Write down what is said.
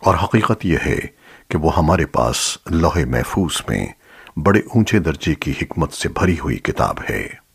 اور حقیقت یہ ہے کہ وہ ہمارے پاس لوح محفوظ میں بڑے اونچے درجے کی حکمت سے بھری ہوئی کتاب ہے۔